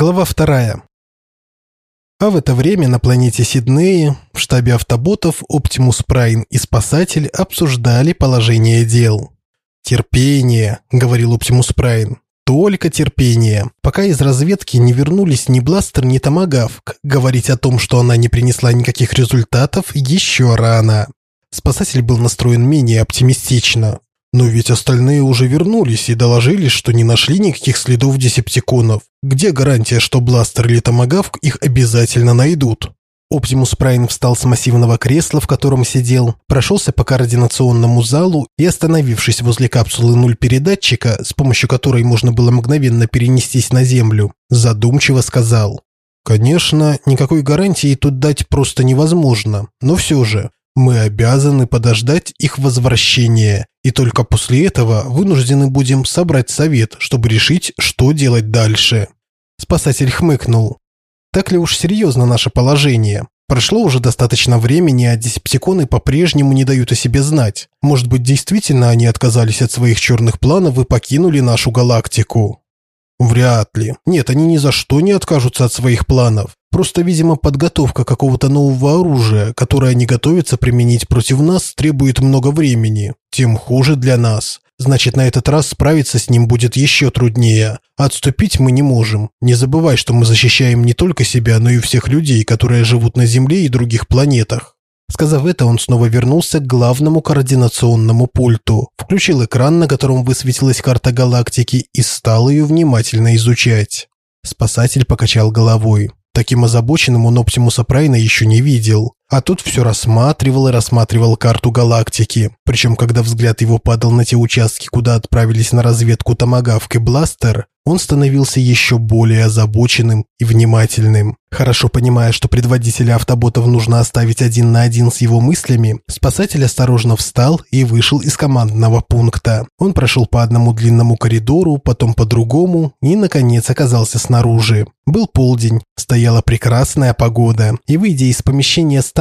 Глава вторая. А в это время на планете Сиднеи в штабе автоботов Оптимус Прайн и Спасатель обсуждали положение дел. «Терпение», – говорил Оптимус Прайн. «Только терпение. Пока из разведки не вернулись ни Бластер, ни Томагавк, говорить о том, что она не принесла никаких результатов, еще рано». Спасатель был настроен менее оптимистично. Но ведь остальные уже вернулись и доложили, что не нашли никаких следов десептиконов. Где гарантия, что Бластер или Томагавк их обязательно найдут? Оптимус Прайн встал с массивного кресла, в котором сидел, прошелся по координационному залу и, остановившись возле капсулы нуль передатчика, с помощью которой можно было мгновенно перенестись на Землю, задумчиво сказал. «Конечно, никакой гарантии тут дать просто невозможно, но все же, мы обязаны подождать их возвращения, и только после этого вынуждены будем собрать совет, чтобы решить, что делать дальше. Спасатель хмыкнул. Так ли уж серьезно наше положение? Прошло уже достаточно времени, а десептиконы по-прежнему не дают о себе знать. Может быть, действительно они отказались от своих черных планов и покинули нашу галактику? Вряд ли. Нет, они ни за что не откажутся от своих планов. Просто, видимо, подготовка какого-то нового оружия, которое они готовятся применить против нас, требует много времени. Тем хуже для нас. Значит, на этот раз справиться с ним будет еще труднее. Отступить мы не можем. Не забывай, что мы защищаем не только себя, но и всех людей, которые живут на Земле и других планетах. Сказав это, он снова вернулся к главному координационному пульту, включил экран, на котором высветилась карта галактики, и стал ее внимательно изучать. Спасатель покачал головой. Таким озабоченным он Оптимуса Прайна еще не видел. А тут все рассматривал и рассматривал карту галактики. Причем, когда взгляд его падал на те участки, куда отправились на разведку Томагавк и Бластер, он становился еще более озабоченным и внимательным. Хорошо понимая, что предводителя автоботов нужно оставить один на один с его мыслями, спасатель осторожно встал и вышел из командного пункта. Он прошел по одному длинному коридору, потом по другому и, наконец, оказался снаружи. Был полдень, стояла прекрасная погода, и, выйдя из помещения станции,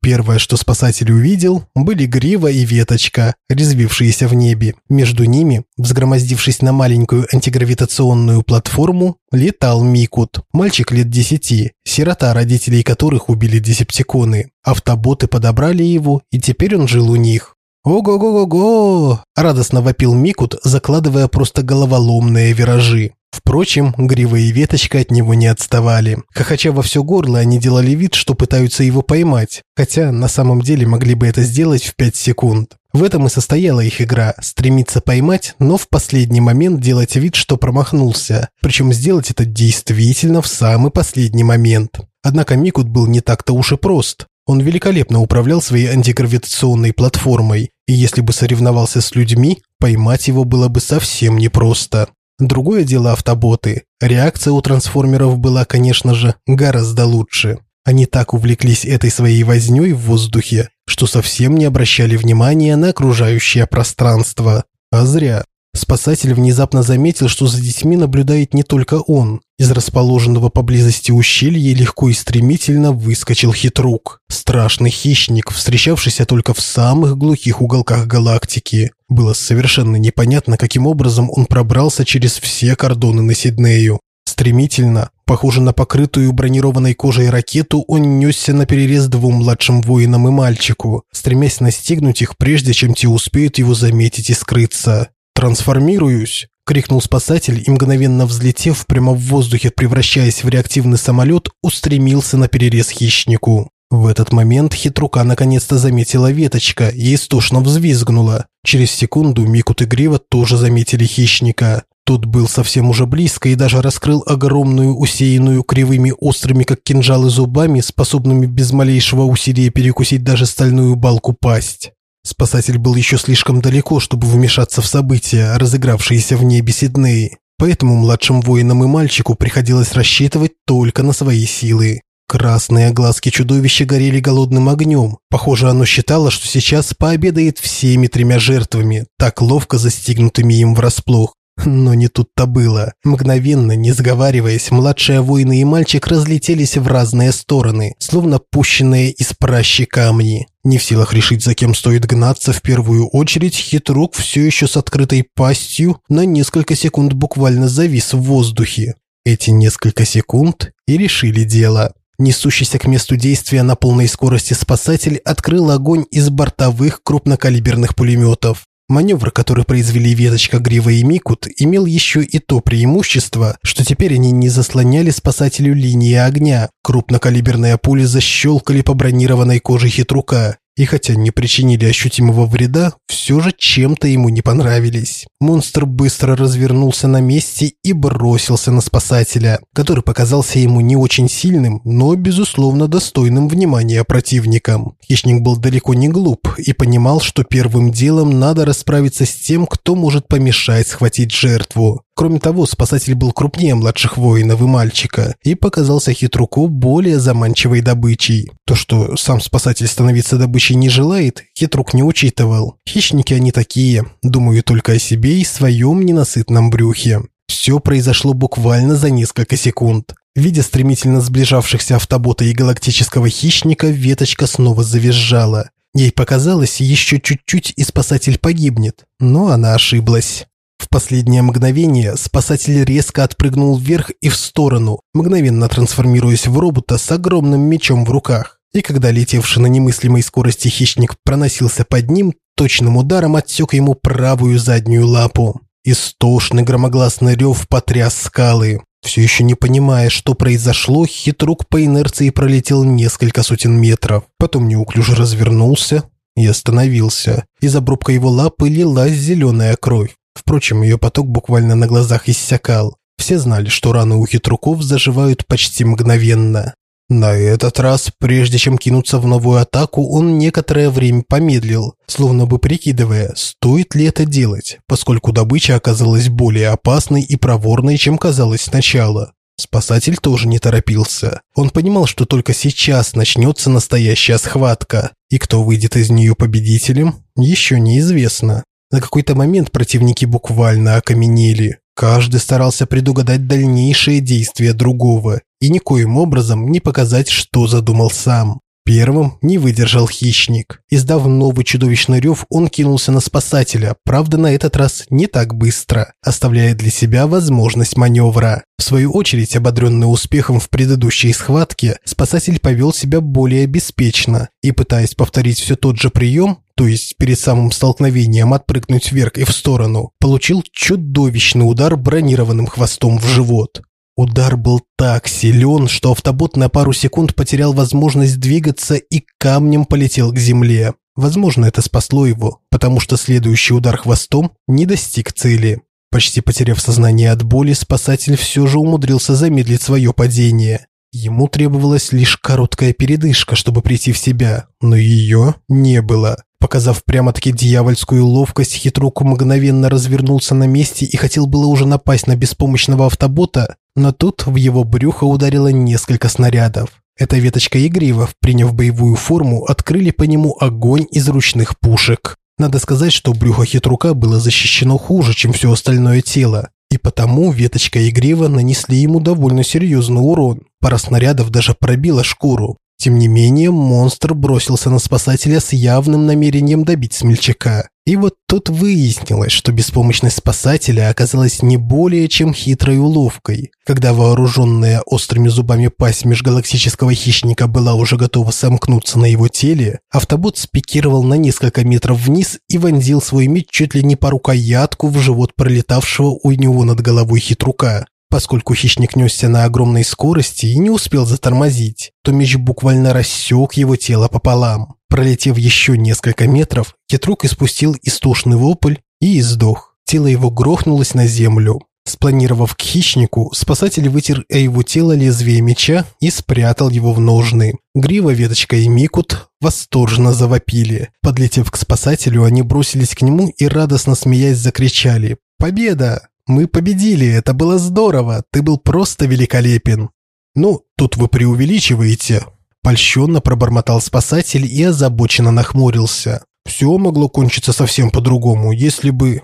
первое, что спасатель увидел, были грива и веточка, резвившиеся в небе. Между ними, взгромоздившись на маленькую антигравитационную платформу, летал Микут, мальчик лет десяти, сирота, родителей которых убили десептиконы. Автоботы подобрали его, и теперь он жил у них. «Ого-го-го-го!» – радостно вопил Микут, закладывая просто головоломные виражи. Впрочем, Грива и Веточка от него не отставали. Хохоча во все горло, они делали вид, что пытаются его поймать, хотя на самом деле могли бы это сделать в 5 секунд. В этом и состояла их игра – стремиться поймать, но в последний момент делать вид, что промахнулся. Причем сделать это действительно в самый последний момент. Однако Микут был не так-то уж и прост. Он великолепно управлял своей антигравитационной платформой, и если бы соревновался с людьми, поймать его было бы совсем непросто. Другое дело автоботы. Реакция у трансформеров была, конечно же, гораздо лучше. Они так увлеклись этой своей вознёй в воздухе, что совсем не обращали внимания на окружающее пространство. А зря. Спасатель внезапно заметил, что за детьми наблюдает не только он. Из расположенного поблизости ущелья легко и стремительно выскочил хитрук. Страшный хищник, встречавшийся только в самых глухих уголках галактики. Было совершенно непонятно, каким образом он пробрался через все кордоны на Сиднею. Стремительно, похоже на покрытую бронированной кожей ракету, он несся на перерез двум младшим воинам и мальчику, стремясь настигнуть их, прежде чем те успеют его заметить и скрыться. «Трансформируюсь!» – крикнул спасатель и, мгновенно взлетев прямо в воздухе, превращаясь в реактивный самолет, устремился на перерез хищнику. В этот момент хитрука наконец-то заметила веточка и истошно взвизгнула. Через секунду Микут и Грива тоже заметили хищника. Тот был совсем уже близко и даже раскрыл огромную, усеянную кривыми острыми, как кинжалы, зубами, способными без малейшего усилия перекусить даже стальную балку пасть. Спасатель был еще слишком далеко, чтобы вмешаться в события, разыгравшиеся в небе Сиднеи. Поэтому младшим воинам и мальчику приходилось рассчитывать только на свои силы. Красные глазки чудовища горели голодным огнем. Похоже, оно считало, что сейчас пообедает всеми тремя жертвами, так ловко застигнутыми им врасплох. Но не тут-то было. Мгновенно, не сговариваясь, младшие воины и мальчик разлетелись в разные стороны, словно пущенные из пращи камни. Не в силах решить, за кем стоит гнаться, в первую очередь хитрук все еще с открытой пастью на несколько секунд буквально завис в воздухе. Эти несколько секунд и решили дело. Несущийся к месту действия на полной скорости спасатель открыл огонь из бортовых крупнокалиберных пулеметов. Маневр, который произвели Веточка, Грива и Микут, имел еще и то преимущество, что теперь они не заслоняли спасателю линии огня. Крупнокалиберные пули защелкали по бронированной коже хитрука, и хотя не причинили ощутимого вреда, все же чем-то ему не понравились. Монстр быстро развернулся на месте и бросился на спасателя, который показался ему не очень сильным, но, безусловно, достойным внимания противникам. Хищник был далеко не глуп и понимал, что первым делом надо расправиться с тем, кто может помешать схватить жертву. Кроме того, спасатель был крупнее младших воинов и мальчика и показался хитруку более заманчивой добычей. То, что сам спасатель становиться добычей не желает, хитрук не учитывал. Хищники они такие, думаю только о себе и своем ненасытном брюхе. Все произошло буквально за несколько секунд. Видя стремительно сближавшихся автобота и галактического хищника, веточка снова завизжала. Ей показалось, еще чуть-чуть и спасатель погибнет, но она ошиблась. Последнее мгновение спасатель резко отпрыгнул вверх и в сторону, мгновенно трансформируясь в робота с огромным мечом в руках. И когда летевший на немыслимой скорости хищник проносился под ним, точным ударом отсек ему правую заднюю лапу. Истошный громогласный рев потряс скалы. Все еще не понимая, что произошло, хитрук по инерции пролетел несколько сотен метров. Потом неуклюже развернулся и остановился. Из обрубка его лапы лилась зеленая кровь. Впрочем, ее поток буквально на глазах иссякал. Все знали, что раны у хитруков заживают почти мгновенно. На этот раз, прежде чем кинуться в новую атаку, он некоторое время помедлил, словно бы прикидывая, стоит ли это делать, поскольку добыча оказалась более опасной и проворной, чем казалось сначала. Спасатель тоже не торопился. Он понимал, что только сейчас начнется настоящая схватка, и кто выйдет из нее победителем, еще неизвестно. На какой-то момент противники буквально окаменели. Каждый старался предугадать дальнейшие действия другого и никоим образом не показать, что задумал сам. Первым не выдержал хищник. Издав новый чудовищный рев, он кинулся на спасателя, правда на этот раз не так быстро, оставляя для себя возможность маневра. В свою очередь, ободренный успехом в предыдущей схватке, спасатель повел себя более беспечно и, пытаясь повторить все тот же прием, то есть перед самым столкновением отпрыгнуть вверх и в сторону, получил чудовищный удар бронированным хвостом в живот. Удар был так силен, что автобот на пару секунд потерял возможность двигаться и камнем полетел к земле. Возможно, это спасло его, потому что следующий удар хвостом не достиг цели. Почти потеряв сознание от боли, спасатель все же умудрился замедлить свое падение. Ему требовалась лишь короткая передышка, чтобы прийти в себя, но ее не было. Показав прямо-таки дьявольскую ловкость, хитрук мгновенно развернулся на месте и хотел было уже напасть на беспомощного автобота, но тут в его брюхо ударило несколько снарядов. Эта веточка игрива, приняв боевую форму, открыли по нему огонь из ручных пушек. Надо сказать, что брюхо хитрука было защищено хуже, чем все остальное тело, и потому веточка и грива нанесли ему довольно серьезный урон. Пара снарядов даже пробила шкуру. Тем не менее, монстр бросился на спасателя с явным намерением добить смельчака. И вот тут выяснилось, что беспомощность спасателя оказалась не более чем хитрой уловкой. Когда вооруженная острыми зубами пасть межгалактического хищника была уже готова сомкнуться на его теле, автобот спикировал на несколько метров вниз и вонзил свой меч чуть ли не по рукоятку в живот пролетавшего у него над головой хитрука. Поскольку хищник несся на огромной скорости и не успел затормозить, то меч буквально рассек его тело пополам. Пролетев еще несколько метров, хитрук испустил истошный вопль и издох. Тело его грохнулось на землю. Спланировав к хищнику, спасатель вытер о его тело лезвие меча и спрятал его в ножны. Грива, веточка и Микут восторженно завопили. Подлетев к спасателю, они бросились к нему и радостно смеясь закричали «Победа!» Мы победили, это было здорово, ты был просто великолепен. Ну, тут вы преувеличиваете. Польщенно пробормотал спасатель и озабоченно нахмурился. Все могло кончиться совсем по-другому, если бы...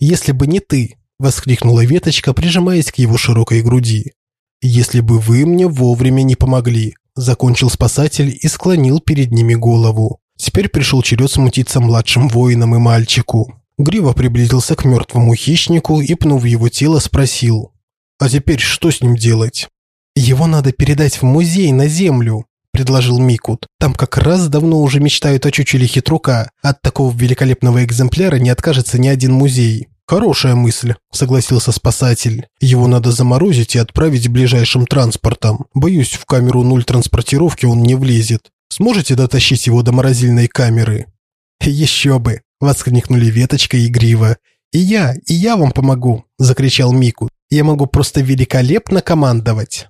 Если бы не ты, воскликнула веточка, прижимаясь к его широкой груди. Если бы вы мне вовремя не помогли, закончил спасатель и склонил перед ними голову. Теперь пришел черед смутиться младшим воинам и мальчику. Грива приблизился к мертвому хищнику и, пнув его тело, спросил. А теперь что с ним делать? Его надо передать в музей на землю, предложил Микут. Там как раз давно уже мечтают о чучеле хитрука. От такого великолепного экземпляра не откажется ни один музей. Хорошая мысль, согласился спасатель. Его надо заморозить и отправить ближайшим транспортом. Боюсь, в камеру нуль транспортировки он не влезет. Сможете дотащить его до морозильной камеры? Еще бы, воскликнули Веточка и Грива. «И я, и я вам помогу!» – закричал Мику. «Я могу просто великолепно командовать!»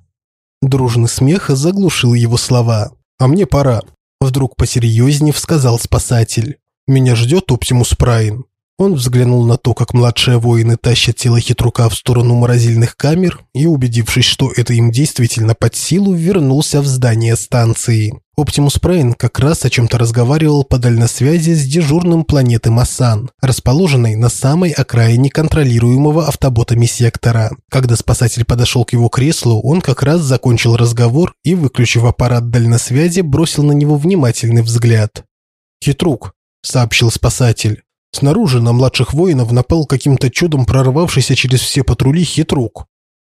Дружный смех заглушил его слова. «А мне пора!» Вдруг посерьезнее сказал спасатель. «Меня ждет Оптимус Прайн». Он взглянул на то, как младшие воины тащат тело хитрука в сторону морозильных камер и, убедившись, что это им действительно под силу, вернулся в здание станции. Оптимус Прайн как раз о чем-то разговаривал по дальносвязи с дежурным планеты Массан, расположенной на самой окраине контролируемого автоботами сектора. Когда спасатель подошел к его креслу, он как раз закончил разговор и, выключив аппарат дальносвязи, бросил на него внимательный взгляд. «Хитрук», – сообщил спасатель. Снаружи на младших воинов напал каким-то чудом прорвавшийся через все патрули хитрук.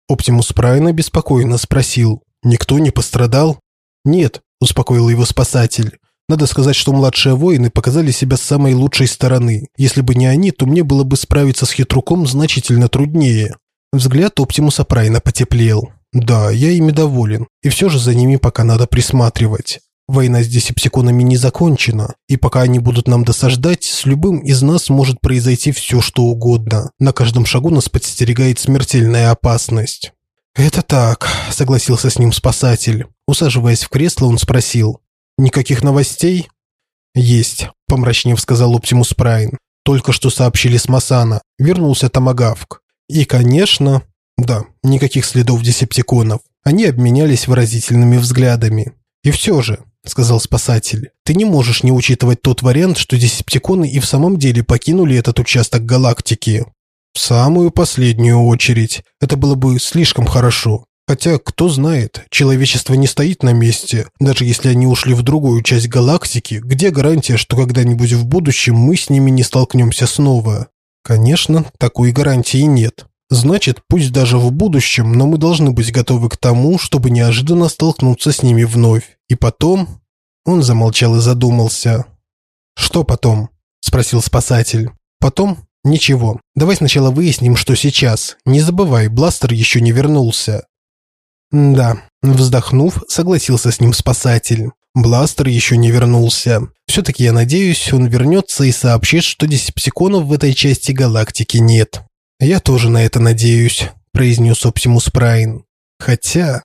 Оптимус Прайн обеспокоенно спросил, «Никто не пострадал?» «Нет», – успокоил его спасатель. «Надо сказать, что младшие воины показали себя с самой лучшей стороны. Если бы не они, то мне было бы справиться с хитруком значительно труднее». Взгляд Оптимуса Прайна потеплел. «Да, я ими доволен, и все же за ними пока надо присматривать. Война с десептиконами не закончена, и пока они будут нам досаждать, с любым из нас может произойти все, что угодно. На каждом шагу нас подстерегает смертельная опасность». «Это так», – согласился с ним спасатель. Усаживаясь в кресло, он спросил. «Никаких новостей?» «Есть», – помрачнев сказал Оптимус Прайн. «Только что сообщили с Масана. Вернулся Томагавк. И, конечно...» «Да, никаких следов десептиконов. Они обменялись выразительными взглядами. И все же, – сказал спасатель. «Ты не можешь не учитывать тот вариант, что десептиконы и в самом деле покинули этот участок галактики. В самую последнюю очередь. Это было бы слишком хорошо. Хотя, кто знает, человечество не стоит на месте. Даже если они ушли в другую часть галактики, где гарантия, что когда-нибудь в будущем мы с ними не столкнемся снова? Конечно, такой гарантии нет. Значит, пусть даже в будущем, но мы должны быть готовы к тому, чтобы неожиданно столкнуться с ними вновь. И потом... Он замолчал и задумался. «Что потом?» – спросил спасатель. «Потом? Ничего. Давай сначала выясним, что сейчас. Не забывай, Бластер еще не вернулся». «Да», – вздохнув, согласился с ним спасатель. Бластер еще не вернулся. Все-таки я надеюсь, он вернется и сообщит, что десептиконов в этой части галактики нет. «Я тоже на это надеюсь», – произнес Оптимус Прайн. «Хотя...»